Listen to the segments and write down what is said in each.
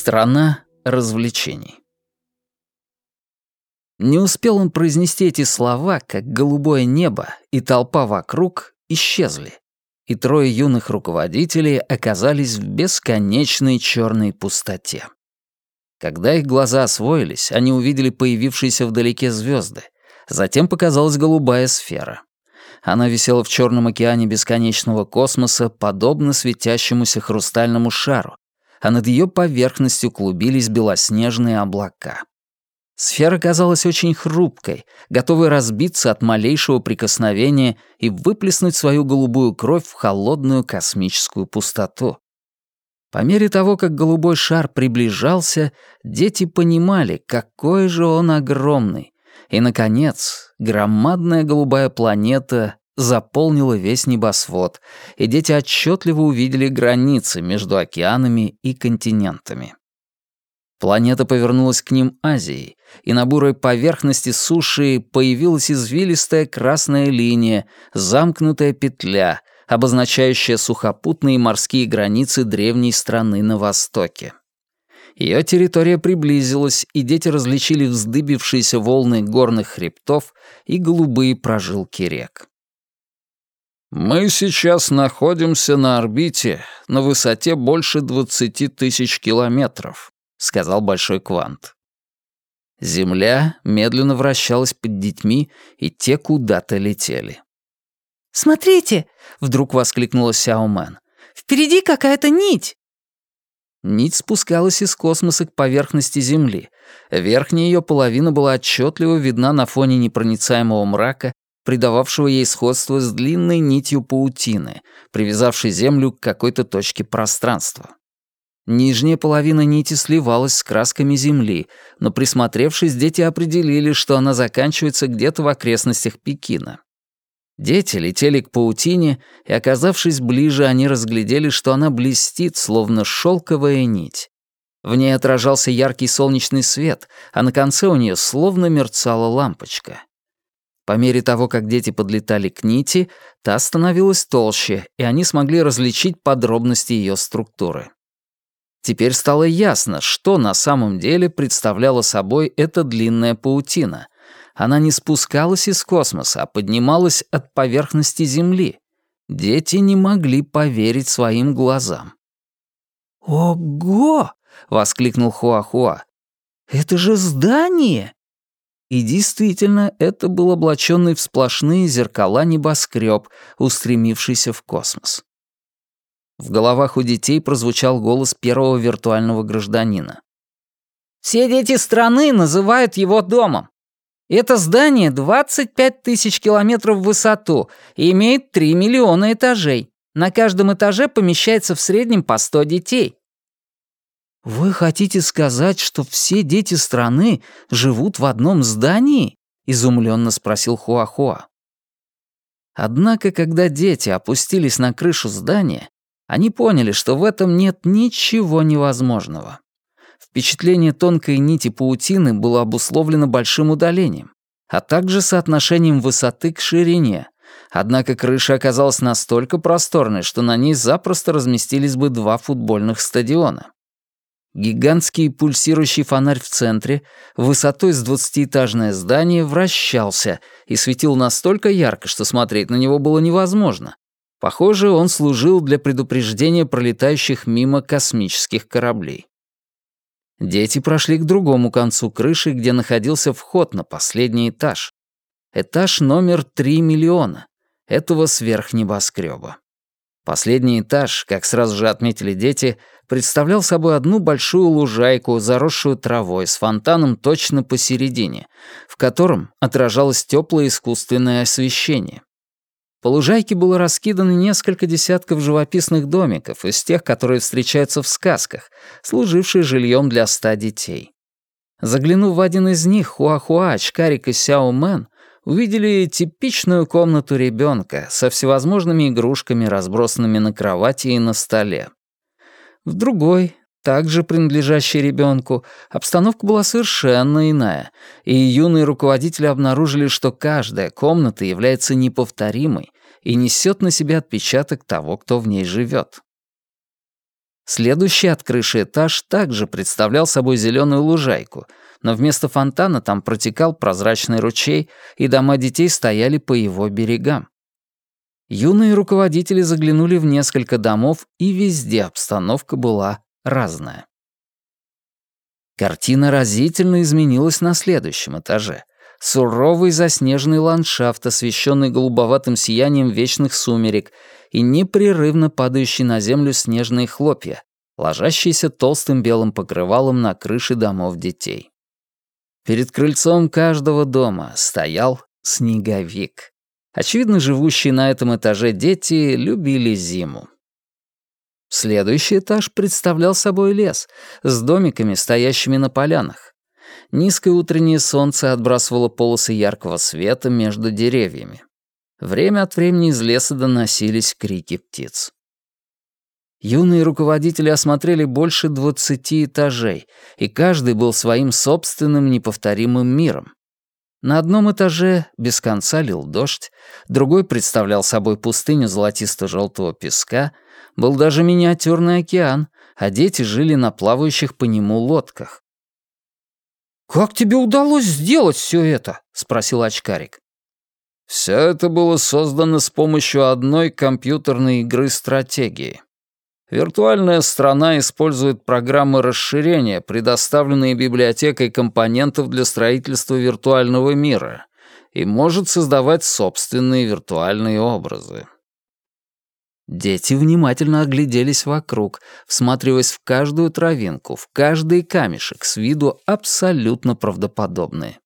Страна развлечений. Не успел он произнести эти слова, как голубое небо и толпа вокруг исчезли, и трое юных руководителей оказались в бесконечной черной пустоте. Когда их глаза освоились, они увидели появившиеся вдалеке звезды. Затем показалась голубая сфера. Она висела в черном океане бесконечного космоса, подобно светящемуся хрустальному шару, а над ее поверхностью клубились белоснежные облака. Сфера казалась очень хрупкой, готовой разбиться от малейшего прикосновения и выплеснуть свою голубую кровь в холодную космическую пустоту. По мере того, как голубой шар приближался, дети понимали, какой же он огромный. И, наконец, громадная голубая планета заполнила весь небосвод, и дети отчетливо увидели границы между океанами и континентами. Планета повернулась к ним Азией, и на бурой поверхности суши появилась извилистая красная линия, замкнутая петля, обозначающая сухопутные морские границы древней страны на востоке. Ее территория приблизилась, и дети различили вздыбившиеся волны горных хребтов и голубые прожилки рек. «Мы сейчас находимся на орбите на высоте больше 20 тысяч километров», — сказал Большой Квант. Земля медленно вращалась под детьми, и те куда-то летели. «Смотрите!» — вдруг воскликнула Сяо Мэн. «Впереди какая-то нить!» Нить спускалась из космоса к поверхности Земли. Верхняя ее половина была отчетливо видна на фоне непроницаемого мрака, придававшего ей сходство с длинной нитью паутины, привязавшей Землю к какой-то точке пространства. Нижняя половина нити сливалась с красками Земли, но присмотревшись, дети определили, что она заканчивается где-то в окрестностях Пекина. Дети летели к паутине, и, оказавшись ближе, они разглядели, что она блестит, словно шелковая нить. В ней отражался яркий солнечный свет, а на конце у нее словно мерцала лампочка. По мере того, как дети подлетали к нити, та становилась толще, и они смогли различить подробности ее структуры. Теперь стало ясно, что на самом деле представляла собой эта длинная паутина. Она не спускалась из космоса, а поднималась от поверхности Земли. Дети не могли поверить своим глазам. «Ого!» — воскликнул Хуахуа. «Это же здание!» И действительно, это был облаченный в сплошные зеркала небоскреб, устремившийся в космос. В головах у детей прозвучал голос первого виртуального гражданина. «Все дети страны называют его домом. Это здание 25 тысяч километров в высоту и имеет 3 миллиона этажей. На каждом этаже помещается в среднем по 100 детей. «Вы хотите сказать, что все дети страны живут в одном здании?» — изумленно спросил Хуахуа. Однако, когда дети опустились на крышу здания, они поняли, что в этом нет ничего невозможного. Впечатление тонкой нити паутины было обусловлено большим удалением, а также соотношением высоты к ширине. Однако крыша оказалась настолько просторной, что на ней запросто разместились бы два футбольных стадиона. Гигантский пульсирующий фонарь в центре, высотой с двадцатиэтажное здание, вращался и светил настолько ярко, что смотреть на него было невозможно. Похоже, он служил для предупреждения пролетающих мимо космических кораблей. Дети прошли к другому концу крыши, где находился вход на последний этаж. Этаж номер 3 миллиона, этого сверхнебоскреба. Последний этаж, как сразу же отметили дети, представлял собой одну большую лужайку, заросшую травой, с фонтаном точно посередине, в котором отражалось теплое искусственное освещение. По лужайке было раскидано несколько десятков живописных домиков из тех, которые встречаются в сказках, служившие жильем для ста детей. Заглянув в один из них, Хуахуа, очкарик и Сяо Мэн увидели типичную комнату ребенка со всевозможными игрушками, разбросанными на кровати и на столе. В другой, также принадлежащей ребенку, обстановка была совершенно иная, и юные руководители обнаружили, что каждая комната является неповторимой и несет на себе отпечаток того, кто в ней живет. Следующий от крыши этаж также представлял собой зеленую лужайку, но вместо фонтана там протекал прозрачный ручей, и дома детей стояли по его берегам. Юные руководители заглянули в несколько домов, и везде обстановка была разная. Картина разительно изменилась на следующем этаже. Суровый заснеженный ландшафт, освещенный голубоватым сиянием вечных сумерек, и непрерывно падающие на землю снежные хлопья, ложащиеся толстым белым покрывалом на крыши домов детей. Перед крыльцом каждого дома стоял снеговик. Очевидно, живущие на этом этаже дети любили зиму. Следующий этаж представлял собой лес с домиками, стоящими на полянах. Низкое утреннее солнце отбрасывало полосы яркого света между деревьями. Время от времени из леса доносились крики птиц. Юные руководители осмотрели больше двадцати этажей, и каждый был своим собственным неповторимым миром. На одном этаже без конца лил дождь, другой представлял собой пустыню золотисто-желтого песка, был даже миниатюрный океан, а дети жили на плавающих по нему лодках. «Как тебе удалось сделать все это?» — спросил очкарик. «Все это было создано с помощью одной компьютерной игры стратегии», Виртуальная страна использует программы расширения, предоставленные библиотекой компонентов для строительства виртуального мира, и может создавать собственные виртуальные образы. Дети внимательно огляделись вокруг, всматриваясь в каждую травинку, в каждый камешек, с виду абсолютно правдоподобные.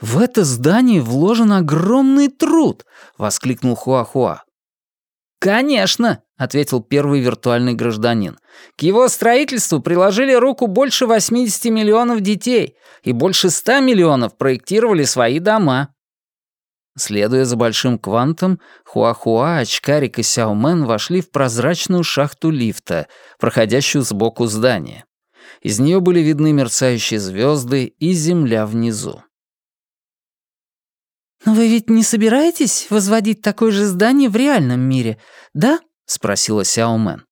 «В это здание вложен огромный труд!» — воскликнул Хуахуа. «Конечно!» — ответил первый виртуальный гражданин. «К его строительству приложили руку больше 80 миллионов детей, и больше 100 миллионов проектировали свои дома». Следуя за большим квантом, Хуахуа, Очкарик и Сяомен вошли в прозрачную шахту лифта, проходящую сбоку здания. Из нее были видны мерцающие звезды и земля внизу. «Но вы ведь не собираетесь возводить такое же здание в реальном мире, да?» — спросила Сяо Мэн.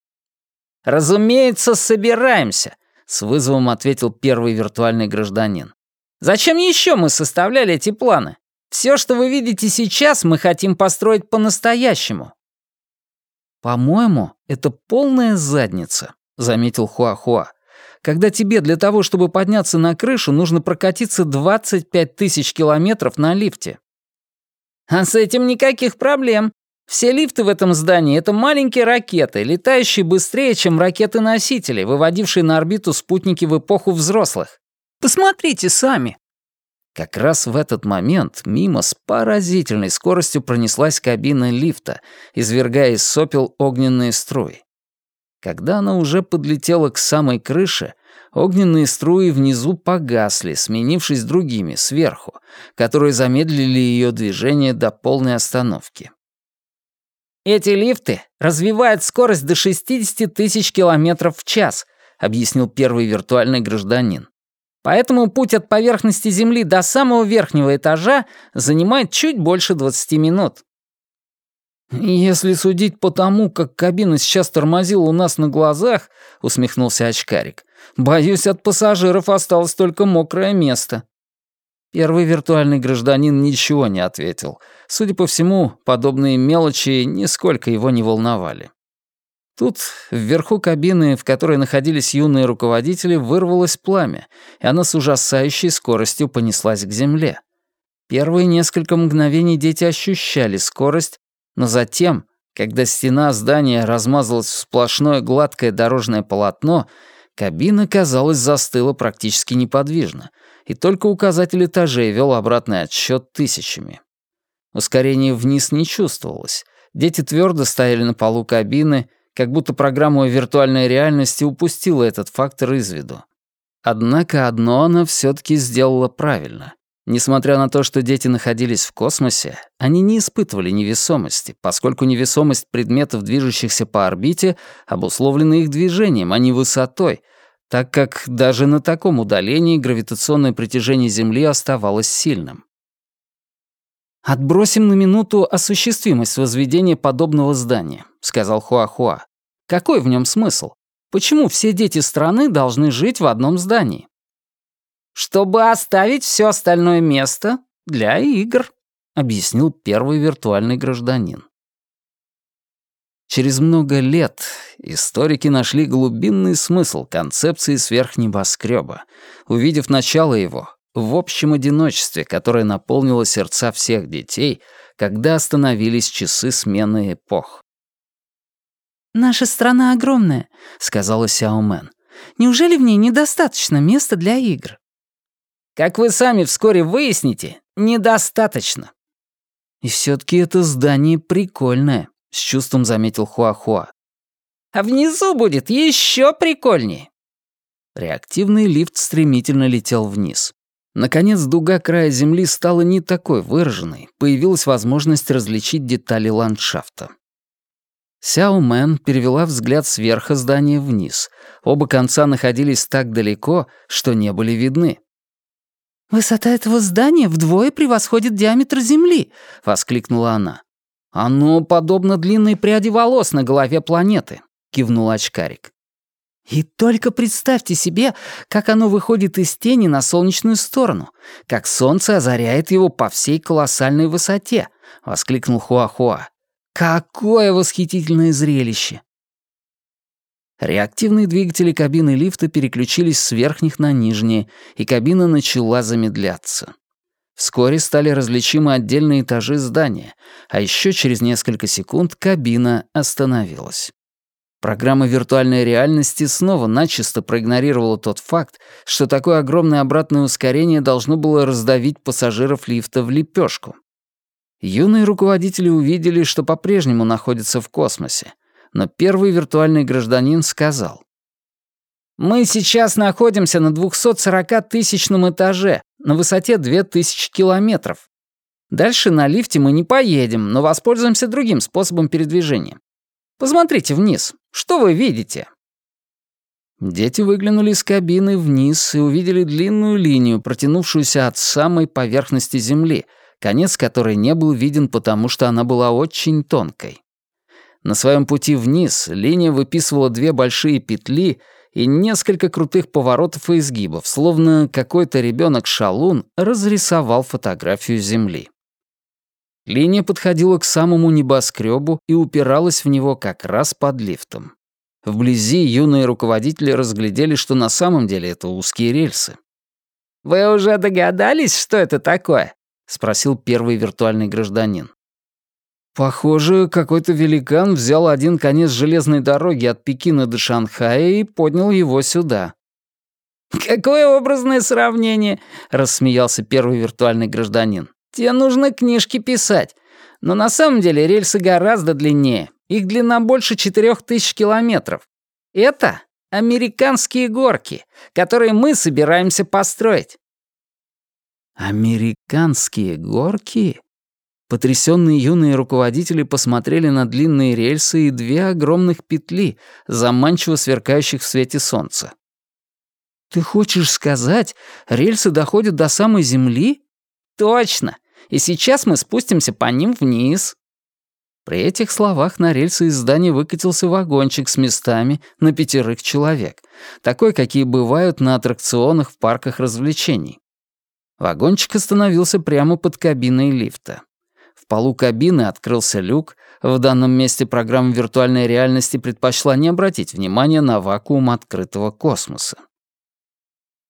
«Разумеется, собираемся», — с вызовом ответил первый виртуальный гражданин. «Зачем еще мы составляли эти планы? Все, что вы видите сейчас, мы хотим построить по-настоящему». «По-моему, это полная задница», — заметил Хуахуа. «Когда тебе для того, чтобы подняться на крышу, нужно прокатиться 25 тысяч километров на лифте». А с этим никаких проблем. Все лифты в этом здании — это маленькие ракеты, летающие быстрее, чем ракеты-носители, выводившие на орбиту спутники в эпоху взрослых. Посмотрите сами. Как раз в этот момент мимо с поразительной скоростью пронеслась кабина лифта, извергая из сопел огненные струи. Когда она уже подлетела к самой крыше, огненные струи внизу погасли, сменившись другими, сверху, которые замедлили ее движение до полной остановки. «Эти лифты развивают скорость до 60 тысяч километров в час», объяснил первый виртуальный гражданин. «Поэтому путь от поверхности Земли до самого верхнего этажа занимает чуть больше 20 минут». «Если судить по тому, как кабина сейчас тормозила у нас на глазах», — усмехнулся очкарик, «боюсь, от пассажиров осталось только мокрое место». Первый виртуальный гражданин ничего не ответил. Судя по всему, подобные мелочи нисколько его не волновали. Тут, вверху кабины, в которой находились юные руководители, вырвалось пламя, и она с ужасающей скоростью понеслась к земле. Первые несколько мгновений дети ощущали скорость, но затем, когда стена здания размазалась в сплошное гладкое дорожное полотно, кабина, казалось, застыла практически неподвижно, и только указатель этажей вел обратный отсчет тысячами. Ускорения вниз не чувствовалось. Дети твердо стояли на полу кабины, как будто программа виртуальной реальности упустила этот фактор из виду. Однако одно она все таки сделала правильно. Несмотря на то, что дети находились в космосе, они не испытывали невесомости, поскольку невесомость предметов, движущихся по орбите, обусловлена их движением, а не высотой, так как даже на таком удалении гравитационное притяжение Земли оставалось сильным. «Отбросим на минуту осуществимость возведения подобного здания», — сказал Хуахуа. «Какой в нем смысл? Почему все дети страны должны жить в одном здании? Чтобы оставить все остальное место для игр, объяснил первый виртуальный гражданин. Через много лет историки нашли глубинный смысл концепции сверхнебоскреба, увидев начало его в общем одиночестве, которое наполнило сердца всех детей, когда остановились часы смены эпох. «Наша страна огромная», — сказала Сяомен. «Неужели в ней недостаточно места для игр?» «Как вы сами вскоре выясните, недостаточно». «И все таки это здание прикольное», — с чувством заметил Хуахуа. «А внизу будет еще прикольнее». Реактивный лифт стремительно летел вниз. Наконец, дуга края земли стала не такой выраженной, появилась возможность различить детали ландшафта. Сяо Мэн перевела взгляд сверху здания вниз. Оба конца находились так далеко, что не были видны. «Высота этого здания вдвое превосходит диаметр Земли!» — воскликнула она. «Оно подобно длинной пряди волос на голове планеты», — кивнул очкарик. «И только представьте себе, как оно выходит из тени на солнечную сторону, как солнце озаряет его по всей колоссальной высоте», — воскликнул Хуахуа. «Какое восхитительное зрелище!» Реактивные двигатели кабины лифта переключились с верхних на нижние, и кабина начала замедляться. Вскоре стали различимы отдельные этажи здания, а еще через несколько секунд кабина остановилась. Программа виртуальной реальности снова начисто проигнорировала тот факт, что такое огромное обратное ускорение должно было раздавить пассажиров лифта в лепешку. Юные руководители увидели, что по-прежнему находятся в космосе, но первый виртуальный гражданин сказал. «Мы сейчас находимся на 240-тысячном этаже, на высоте 2000 километров. Дальше на лифте мы не поедем, но воспользуемся другим способом передвижения. Посмотрите вниз. Что вы видите?» Дети выглянули из кабины вниз и увидели длинную линию, протянувшуюся от самой поверхности Земли, конец которой не был виден потому, что она была очень тонкой. На своем пути вниз линия выписывала две большие петли и несколько крутых поворотов и изгибов, словно какой-то ребенок-шалун разрисовал фотографию Земли. Линия подходила к самому небоскребу и упиралась в него как раз под лифтом. Вблизи юные руководители разглядели, что на самом деле это узкие рельсы. «Вы уже догадались, что это такое?» — спросил первый виртуальный гражданин. Похоже, какой-то великан взял один конец железной дороги от Пекина до Шанхая и поднял его сюда. «Какое образное сравнение!» — рассмеялся первый виртуальный гражданин. Тебе нужно книжки писать. Но на самом деле рельсы гораздо длиннее. Их длина больше 4000 километров. Это американские горки, которые мы собираемся построить. Американские горки? Потрясенные юные руководители посмотрели на длинные рельсы и две огромных петли, заманчиво сверкающих в свете солнца. «Ты хочешь сказать, рельсы доходят до самой земли?» «Точно! И сейчас мы спустимся по ним вниз». При этих словах на рельсы из здания выкатился вагончик с местами на пятерых человек, такой, какие бывают на аттракционах в парках развлечений. Вагончик остановился прямо под кабиной лифта. В полу кабины открылся люк, в данном месте программа виртуальной реальности предпочла не обратить внимания на вакуум открытого космоса.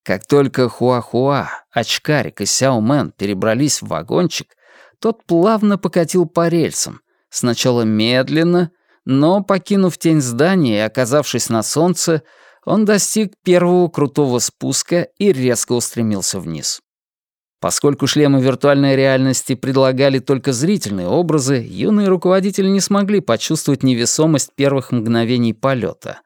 Как только Хуахуа, Очкарик и Сяомен перебрались в вагончик, тот плавно покатил по рельсам, сначала медленно, но, покинув тень здания и оказавшись на солнце, он достиг первого крутого спуска и резко устремился вниз. Поскольку шлемы виртуальной реальности предлагали только зрительные образы, юные руководители не смогли почувствовать невесомость первых мгновений полета.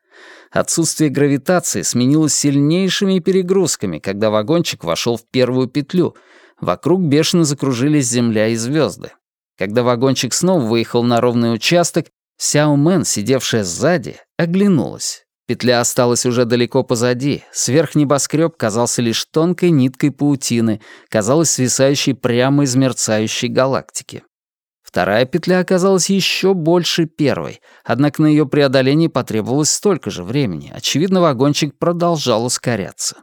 Отсутствие гравитации сменилось сильнейшими перегрузками, когда вагончик вошел в первую петлю. Вокруг бешено закружились Земля и звезды. Когда вагончик снова выехал на ровный участок, Сяо Мэн, сидевшая сзади, оглянулась. Петля осталась уже далеко позади. Сверхнебоскреб казался лишь тонкой ниткой паутины, казалось свисающей прямо из мерцающей галактики Вторая петля оказалась еще больше первой, однако на ее преодоление потребовалось столько же времени. Очевидно, вагончик продолжал ускоряться.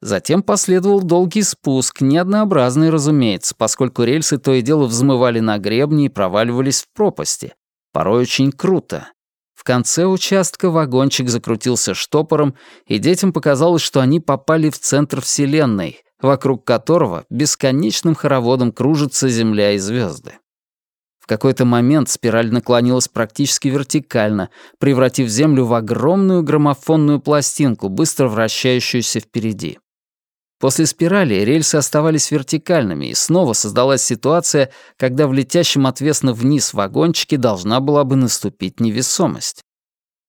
Затем последовал долгий спуск, неоднообразный, разумеется, поскольку рельсы то и дело взмывали на гребни и проваливались в пропасти. Порой очень круто. Конце участка вагончик закрутился штопором, и детям показалось, что они попали в центр Вселенной, вокруг которого бесконечным хороводом кружатся Земля и звезды. В какой-то момент спираль наклонилась практически вертикально, превратив Землю в огромную граммофонную пластинку, быстро вращающуюся впереди. После спирали рельсы оставались вертикальными, и снова создалась ситуация, когда в летящем отвесно вниз вагончике должна была бы наступить невесомость.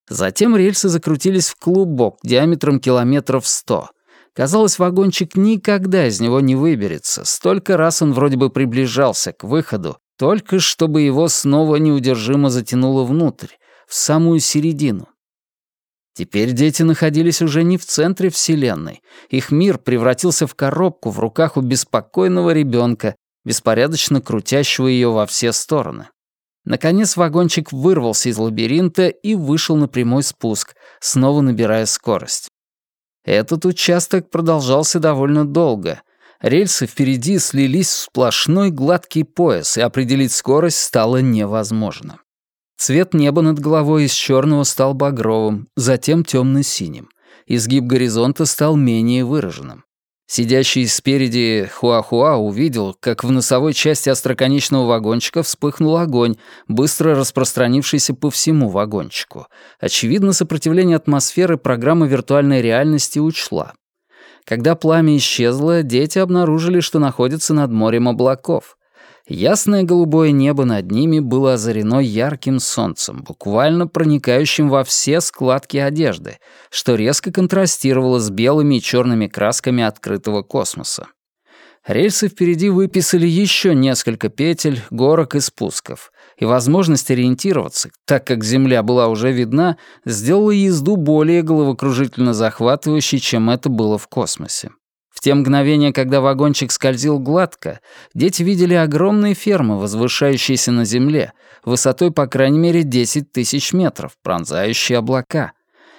Затем рельсы закрутились в клубок диаметром километров сто. Казалось, вагончик никогда из него не выберется. Столько раз он вроде бы приближался к выходу, только чтобы его снова неудержимо затянуло внутрь, в самую середину. Теперь дети находились уже не в центре Вселенной. Их мир превратился в коробку в руках у беспокойного ребенка, беспорядочно крутящего ее во все стороны. Наконец вагончик вырвался из лабиринта и вышел на прямой спуск, снова набирая скорость. Этот участок продолжался довольно долго. Рельсы впереди слились в сплошной гладкий пояс, и определить скорость стало невозможно. Цвет неба над головой из черного стал багровым, затем темно-синим. Изгиб горизонта стал менее выраженным. Сидящий спереди Хуахуа увидел, как в носовой части остроконечного вагончика вспыхнул огонь, быстро распространившийся по всему вагончику. Очевидно, сопротивление атмосферы программа виртуальной реальности учла. Когда пламя исчезло, дети обнаружили, что находятся над морем облаков. Ясное голубое небо над ними было озарено ярким солнцем, буквально проникающим во все складки одежды, что резко контрастировало с белыми и черными красками открытого космоса. Рельсы впереди выписали еще несколько петель, горок и спусков, и возможность ориентироваться, так как Земля была уже видна, сделала езду более головокружительно захватывающей, чем это было в космосе. В те мгновения, когда вагончик скользил гладко, дети видели огромные фермы, возвышающиеся на земле, высотой по крайней мере 10 тысяч метров, пронзающие облака.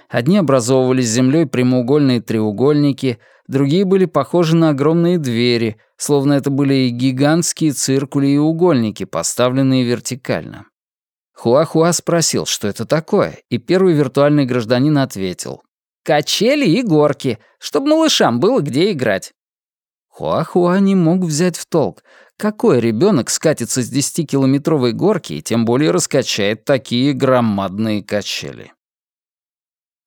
Одни образовывались землей прямоугольные треугольники, другие были похожи на огромные двери, словно это были гигантские циркули и угольники, поставленные вертикально. Хуахуа спросил, что это такое, и первый виртуальный гражданин ответил качели и горки, чтобы малышам было где играть. Хуахуа не мог взять в толк, какой ребенок скатится с 10-километровой горки и тем более раскачает такие громадные качели.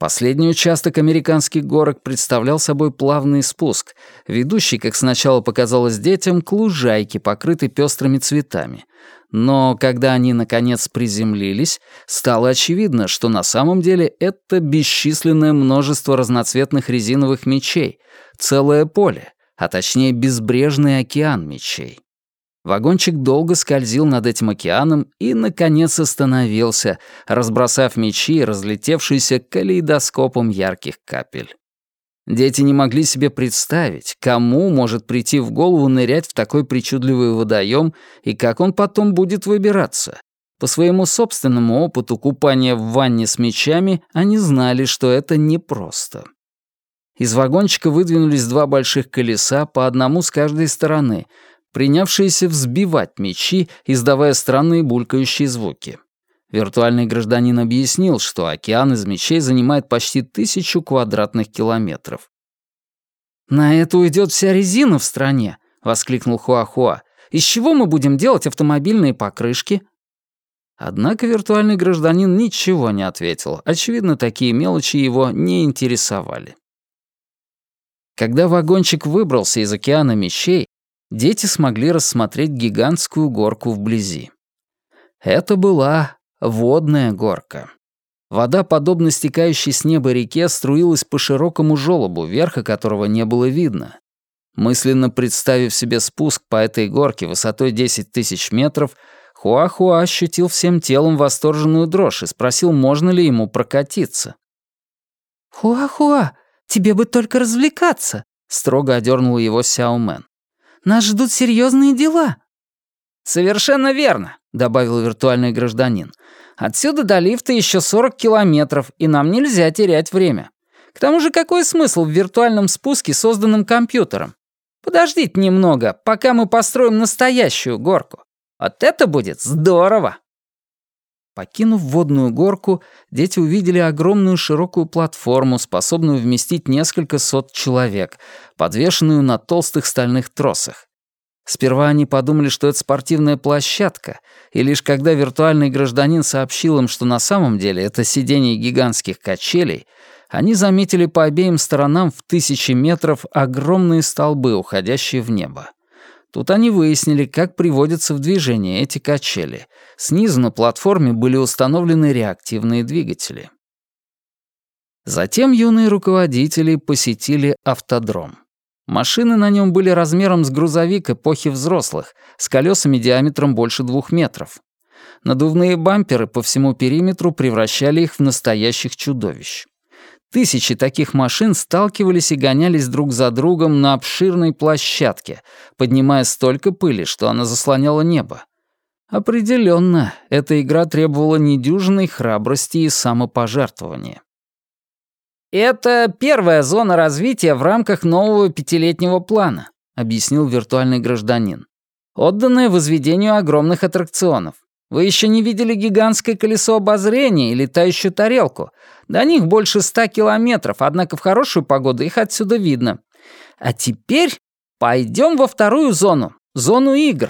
Последний участок американских горок представлял собой плавный спуск, ведущий, как сначала показалось детям, к лужайке, покрытой пестрыми цветами. Но когда они, наконец, приземлились, стало очевидно, что на самом деле это бесчисленное множество разноцветных резиновых мечей, целое поле, а точнее безбрежный океан мечей. Вагончик долго скользил над этим океаном и, наконец, остановился, разбросав мечи, разлетевшиеся калейдоскопом ярких капель. Дети не могли себе представить, кому может прийти в голову нырять в такой причудливый водоем и как он потом будет выбираться. По своему собственному опыту купания в ванне с мечами они знали, что это непросто. Из вагончика выдвинулись два больших колеса, по одному с каждой стороны — принявшиеся взбивать мечи, издавая странные булькающие звуки. Виртуальный гражданин объяснил, что океан из мечей занимает почти тысячу квадратных километров. «На это уйдет вся резина в стране», — воскликнул Хуахуа. «Из чего мы будем делать автомобильные покрышки?» Однако виртуальный гражданин ничего не ответил. Очевидно, такие мелочи его не интересовали. Когда вагончик выбрался из океана мечей, дети смогли рассмотреть гигантскую горку вблизи. Это была водная горка. Вода, подобно стекающей с неба реке, струилась по широкому желобу, верха которого не было видно. Мысленно представив себе спуск по этой горке высотой 10 тысяч метров, Хуахуа ощутил всем телом восторженную дрожь и спросил, можно ли ему прокатиться. «Хуахуа, тебе бы только развлекаться», — строго одернул его Сяомен. Нас ждут серьезные дела». «Совершенно верно», — добавил виртуальный гражданин. «Отсюда до лифта еще 40 километров, и нам нельзя терять время. К тому же какой смысл в виртуальном спуске, созданном компьютером? Подождите немного, пока мы построим настоящую горку. Вот это будет здорово!» Покинув водную горку, дети увидели огромную широкую платформу, способную вместить несколько сот человек, подвешенную на толстых стальных тросах. Сперва они подумали, что это спортивная площадка, и лишь когда виртуальный гражданин сообщил им, что на самом деле это сиденье гигантских качелей, они заметили по обеим сторонам в тысячи метров огромные столбы, уходящие в небо. Тут они выяснили, как приводятся в движение эти качели. Снизу на платформе были установлены реактивные двигатели. Затем юные руководители посетили автодром. Машины на нем были размером с грузовик эпохи взрослых, с колесами диаметром больше двух метров. Надувные бамперы по всему периметру превращали их в настоящих чудовищ. Тысячи таких машин сталкивались и гонялись друг за другом на обширной площадке, поднимая столько пыли, что она заслоняла небо. Определенно, эта игра требовала недюжинной храбрости и самопожертвования. «Это первая зона развития в рамках нового пятилетнего плана», объяснил виртуальный гражданин. «Отданная возведению огромных аттракционов. Вы еще не видели гигантское колесо обозрения и летающую тарелку. До них больше ста километров, однако в хорошую погоду их отсюда видно. А теперь пойдем во вторую зону, зону игр.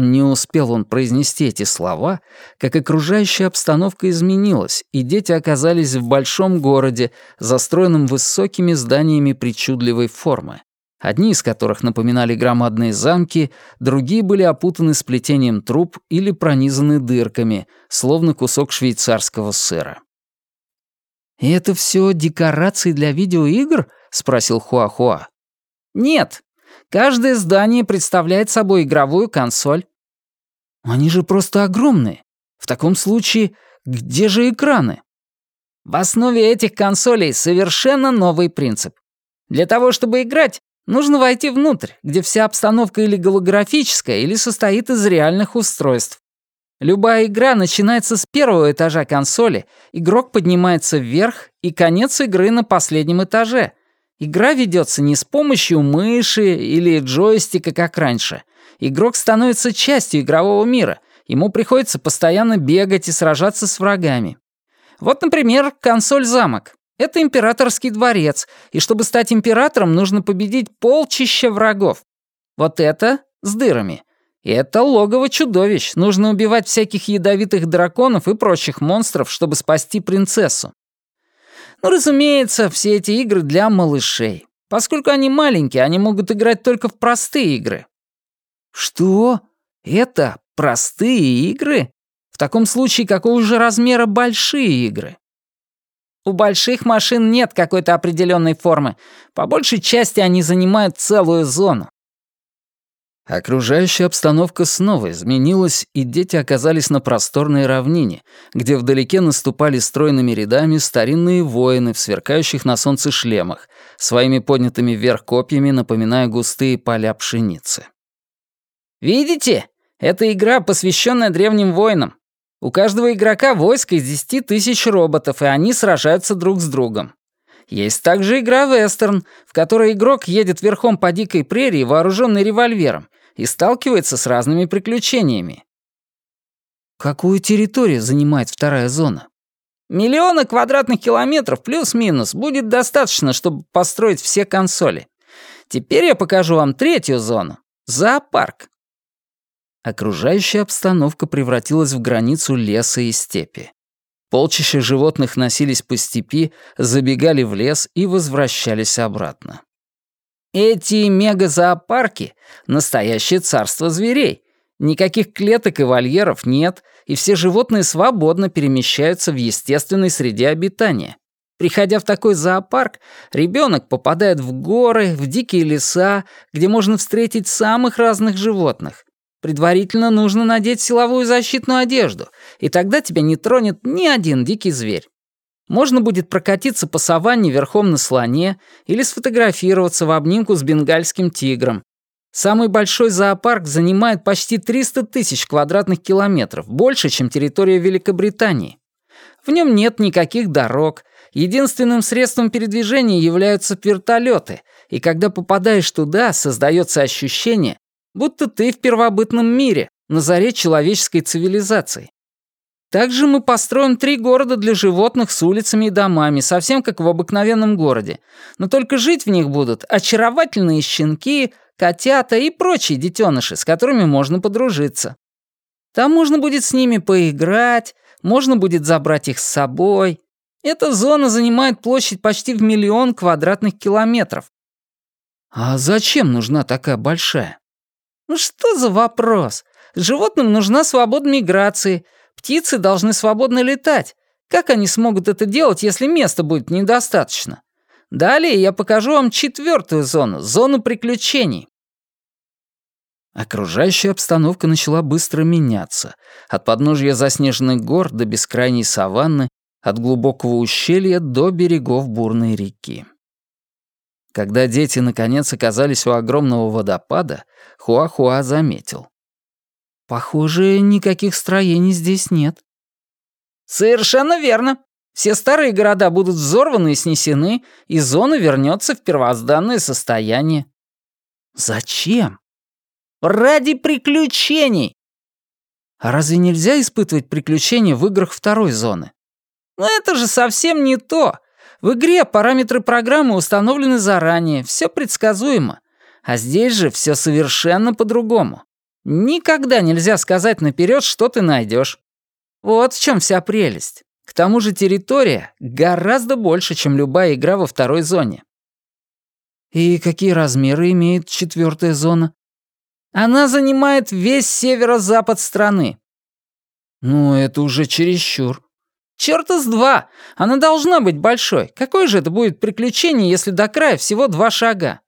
Не успел он произнести эти слова, как окружающая обстановка изменилась, и дети оказались в большом городе, застроенном высокими зданиями причудливой формы одни из которых напоминали громадные замки, другие были опутаны сплетением труб или пронизаны дырками, словно кусок швейцарского сыра. «И это все декорации для видеоигр?» — спросил Хуахуа. «Нет. Каждое здание представляет собой игровую консоль». «Они же просто огромные. В таком случае, где же экраны?» В основе этих консолей совершенно новый принцип. Для того, чтобы играть, Нужно войти внутрь, где вся обстановка или голографическая, или состоит из реальных устройств. Любая игра начинается с первого этажа консоли, игрок поднимается вверх, и конец игры на последнем этаже. Игра ведется не с помощью мыши или джойстика, как раньше. Игрок становится частью игрового мира, ему приходится постоянно бегать и сражаться с врагами. Вот, например, консоль-замок. Это императорский дворец, и чтобы стать императором, нужно победить полчища врагов. Вот это с дырами. И это логово чудовищ. Нужно убивать всяких ядовитых драконов и прочих монстров, чтобы спасти принцессу. Ну, разумеется, все эти игры для малышей. Поскольку они маленькие, они могут играть только в простые игры. Что? Это простые игры? В таком случае, какого же размера большие игры? У больших машин нет какой-то определенной формы. По большей части они занимают целую зону. Окружающая обстановка снова изменилась, и дети оказались на просторной равнине, где вдалеке наступали стройными рядами старинные воины в сверкающих на солнце шлемах, своими поднятыми вверх копьями напоминая густые поля пшеницы. «Видите? Это игра, посвященная древним воинам. У каждого игрока войско из 10 тысяч роботов, и они сражаются друг с другом. Есть также игра «Вестерн», в которой игрок едет верхом по дикой прерии, вооруженный револьвером, и сталкивается с разными приключениями. Какую территорию занимает вторая зона? Миллиона квадратных километров плюс-минус будет достаточно, чтобы построить все консоли. Теперь я покажу вам третью зону — зоопарк. Окружающая обстановка превратилась в границу леса и степи. Полчища животных носились по степи, забегали в лес и возвращались обратно. Эти мегазоопарки — настоящее царство зверей. Никаких клеток и вольеров нет, и все животные свободно перемещаются в естественной среде обитания. Приходя в такой зоопарк, ребенок попадает в горы, в дикие леса, где можно встретить самых разных животных, Предварительно нужно надеть силовую защитную одежду, и тогда тебя не тронет ни один дикий зверь. Можно будет прокатиться по саванне верхом на слоне или сфотографироваться в обнимку с бенгальским тигром. Самый большой зоопарк занимает почти 300 тысяч квадратных километров, больше, чем территория Великобритании. В нем нет никаких дорог, единственным средством передвижения являются вертолеты, и когда попадаешь туда, создается ощущение, будто ты в первобытном мире, на заре человеческой цивилизации. Также мы построим три города для животных с улицами и домами, совсем как в обыкновенном городе. Но только жить в них будут очаровательные щенки, котята и прочие детеныши, с которыми можно подружиться. Там можно будет с ними поиграть, можно будет забрать их с собой. Эта зона занимает площадь почти в миллион квадратных километров. А зачем нужна такая большая? Ну что за вопрос? Животным нужна свобода миграции. Птицы должны свободно летать. Как они смогут это делать, если места будет недостаточно? Далее я покажу вам четвертую зону, зону приключений. Окружающая обстановка начала быстро меняться. От подножья заснеженных гор до бескрайней саванны, от глубокого ущелья до берегов бурной реки. Когда дети наконец оказались у огромного водопада, Хуахуа -Хуа заметил. «Похоже, никаких строений здесь нет». «Совершенно верно. Все старые города будут взорваны и снесены, и зона вернется в первозданное состояние». «Зачем?» «Ради приключений!» «А разве нельзя испытывать приключения в играх второй зоны?» «Но это же совсем не то. В игре параметры программы установлены заранее, все предсказуемо. А здесь же все совершенно по-другому. Никогда нельзя сказать наперед, что ты найдешь. Вот в чем вся прелесть. К тому же территория гораздо больше, чем любая игра во второй зоне. И какие размеры имеет четвертая зона? Она занимает весь северо-запад страны. Ну, это уже чересчур. Чёрта с два! Она должна быть большой. Какое же это будет приключение, если до края всего два шага?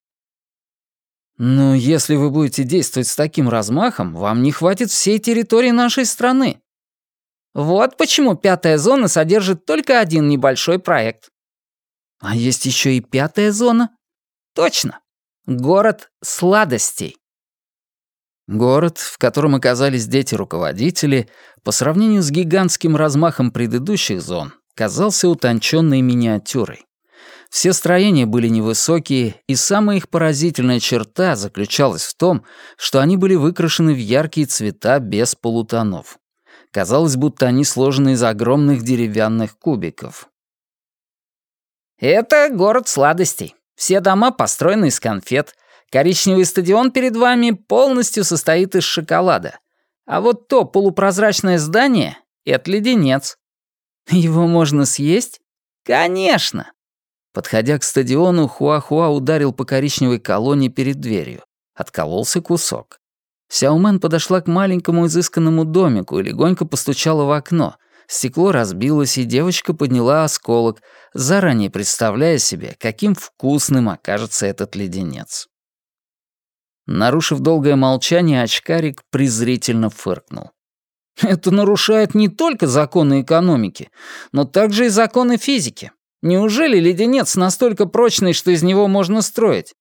Но если вы будете действовать с таким размахом, вам не хватит всей территории нашей страны. Вот почему пятая зона содержит только один небольшой проект. А есть еще и пятая зона? Точно. Город сладостей. Город, в котором оказались дети-руководители, по сравнению с гигантским размахом предыдущих зон, казался утонченной миниатюрой. Все строения были невысокие, и самая их поразительная черта заключалась в том, что они были выкрашены в яркие цвета без полутонов. Казалось, будто они сложены из огромных деревянных кубиков. «Это город сладостей. Все дома построены из конфет, Коричневый стадион перед вами полностью состоит из шоколада. А вот то полупрозрачное здание — это леденец. Его можно съесть? Конечно. Подходя к стадиону, Хуахуа ударил по коричневой колонне перед дверью. Откололся кусок. Сяомен подошла к маленькому изысканному домику и легонько постучала в окно. Стекло разбилось, и девочка подняла осколок, заранее представляя себе, каким вкусным окажется этот леденец. Нарушив долгое молчание, очкарик презрительно фыркнул. «Это нарушает не только законы экономики, но также и законы физики. Неужели леденец настолько прочный, что из него можно строить?»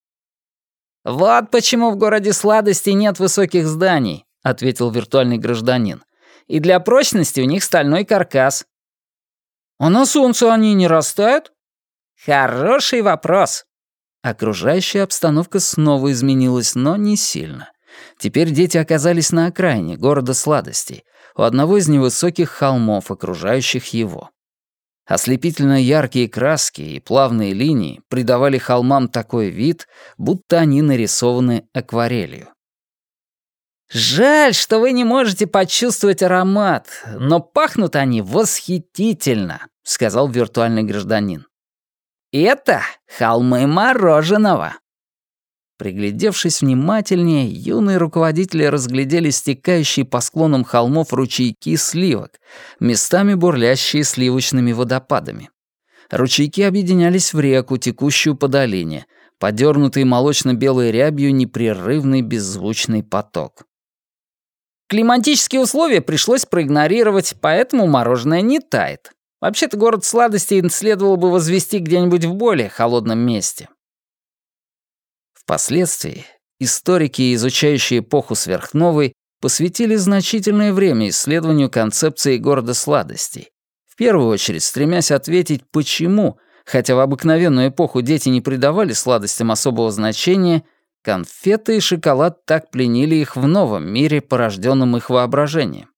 «Вот почему в городе сладостей нет высоких зданий», — ответил виртуальный гражданин. «И для прочности у них стальной каркас». «А на солнце они не растают?» «Хороший вопрос», Окружающая обстановка снова изменилась, но не сильно. Теперь дети оказались на окраине города сладостей, у одного из невысоких холмов, окружающих его. Ослепительно яркие краски и плавные линии придавали холмам такой вид, будто они нарисованы акварелью. «Жаль, что вы не можете почувствовать аромат, но пахнут они восхитительно», — сказал виртуальный гражданин. Это холмы мороженого». Приглядевшись внимательнее, юные руководители разглядели стекающие по склонам холмов ручейки сливок, местами бурлящие сливочными водопадами. Ручейки объединялись в реку, текущую по долине, подернутый молочно-белой рябью непрерывный беззвучный поток. Климатические условия пришлось проигнорировать, поэтому мороженое не тает. Вообще-то город сладостей следовало бы возвести где-нибудь в более холодном месте. Впоследствии, Историки, изучающие эпоху сверхновой, посвятили значительное время исследованию концепции города сладостей. В первую очередь стремясь ответить, почему, хотя в обыкновенную эпоху дети не придавали сладостям особого значения, конфеты и шоколад так пленили их в новом мире, порожденном их воображением.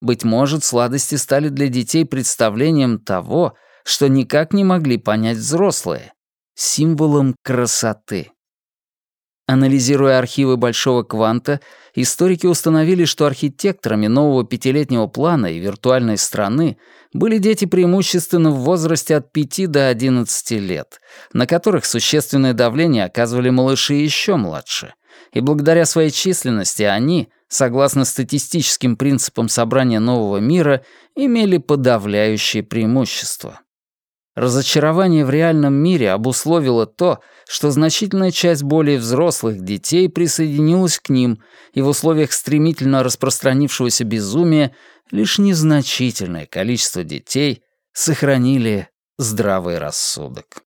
Быть может, сладости стали для детей представлением того, что никак не могли понять взрослые, символом красоты. Анализируя архивы Большого Кванта, историки установили, что архитекторами нового пятилетнего плана и виртуальной страны были дети преимущественно в возрасте от 5 до 11 лет, на которых существенное давление оказывали малыши еще младше. И благодаря своей численности они, согласно статистическим принципам собрания нового мира, имели подавляющее преимущество. Разочарование в реальном мире обусловило то, что значительная часть более взрослых детей присоединилась к ним, и в условиях стремительно распространившегося безумия лишь незначительное количество детей сохранили здравый рассудок.